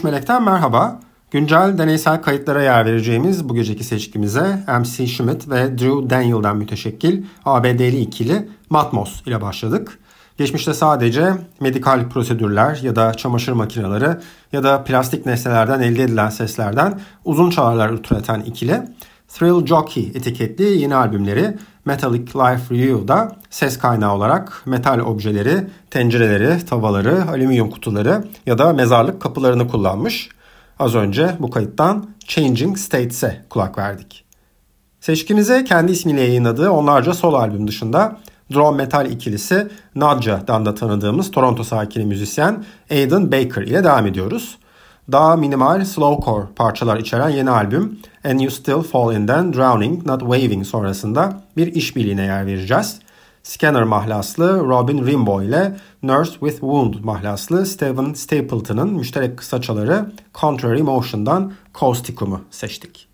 13 Melek'ten merhaba. Güncel deneysel kayıtlara yer vereceğimiz bu geceki seçkimize MC Schmidt ve Drew Daniel'dan müteşekkil ABD'li ikili Matmos ile başladık. Geçmişte sadece medikal prosedürler ya da çamaşır makineleri ya da plastik nesnelerden elde edilen seslerden uzun çağrılar üreten ikili Thrill Jockey etiketli yeni albümleri Metallic Life Review'da ses kaynağı olarak metal objeleri, tencereleri, tavaları, alüminyum kutuları ya da mezarlık kapılarını kullanmış. Az önce bu kayıttan Changing States'e kulak verdik. Seçkimize kendi ismiyle yayınladığı onlarca sol albüm dışında drone metal ikilisi Nadja'dan da tanıdığımız Toronto sakini müzisyen Aidan Baker ile devam ediyoruz daha minimal slowcore parçalar içeren yeni albüm And You Still Fall In'den Drowning Not Waving sonrasında bir işbirliğine yer vereceğiz. Scanner mahlaslı Robin Rimbaud ile Nurse with Wound mahlaslı Steven Stapleton'ın müşterek kısaçaları Contrary Motion'dan Causticum'u seçtik.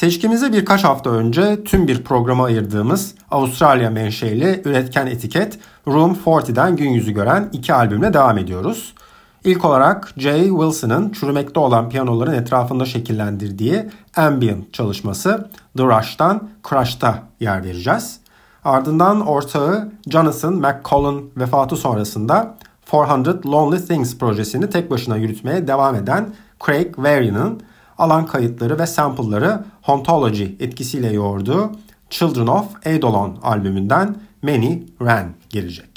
Seçkimize birkaç hafta önce tüm bir programa ayırdığımız Avustralya menşeli üretken etiket Room 40'den gün yüzü gören iki albümle devam ediyoruz. İlk olarak Jay Wilson'ın çürümekte olan piyanoların etrafında şekillendirdiği ambient çalışması The Rush'tan Crush'ta yer vereceğiz. Ardından ortağı Jonathan McCollum vefatı sonrasında 400 Lonely Things projesini tek başına yürütmeye devam eden Craig Varian'ın alan kayıtları ve sample'ları Hauntology etkisiyle yoğurduğu Children of Eidolon albümünden Many Ran gelecek.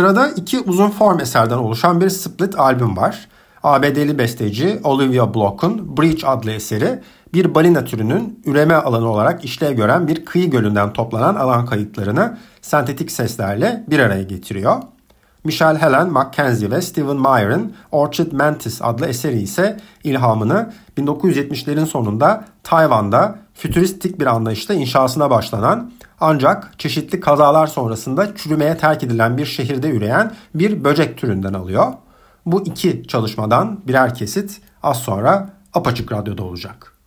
Sırada iki uzun form eserden oluşan bir split albüm var. ABD'li besteci Olivia Block'un Breach adlı eseri bir balina türünün üreme alanı olarak işlev gören bir kıyı gölünden toplanan alan kayıtlarını sentetik seslerle bir araya getiriyor. Michelle Helen Mackenzie ve Stephen Meyer'ın Orchid Mantis adlı eseri ise ilhamını 1970'lerin sonunda Tayvan'da fütüristik bir anlayışla inşasına başlanan ancak çeşitli kazalar sonrasında çürümeye terk edilen bir şehirde üreyen bir böcek türünden alıyor. Bu iki çalışmadan birer kesit az sonra Apaçık Radyo'da olacak.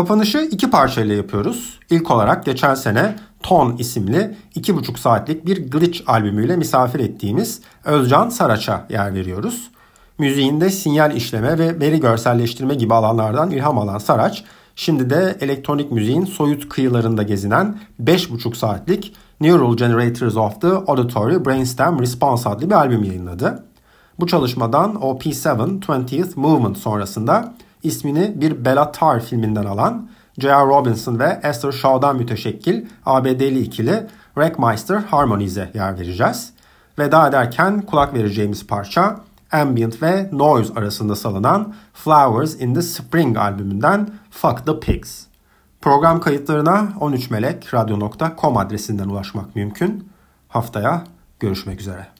Kapanışı iki parçayla yapıyoruz. İlk olarak geçen sene Ton isimli iki buçuk saatlik bir glitch albümüyle misafir ettiğimiz Özcan Saraç'a yer veriyoruz. Müziğinde sinyal işleme ve veri görselleştirme gibi alanlardan ilham alan Saraç, şimdi de elektronik müziğin soyut kıyılarında gezinen 5,5 saatlik Neural Generators of the Auditory Brainstem Response adlı bir albüm yayınladı. Bu çalışmadan OP7 20th Movement sonrasında ismini bir Bellatar filminden alan J.R. Robinson ve Esther Shaw'dan müteşekkil ABD'li ikili Wreckmeister Harmonies'e yer vereceğiz. Veda ederken kulak vereceğimiz parça ambient ve noise arasında salınan Flowers in the Spring albümünden Fuck the Pigs. Program kayıtlarına 13melekradyo.com adresinden ulaşmak mümkün. Haftaya görüşmek üzere.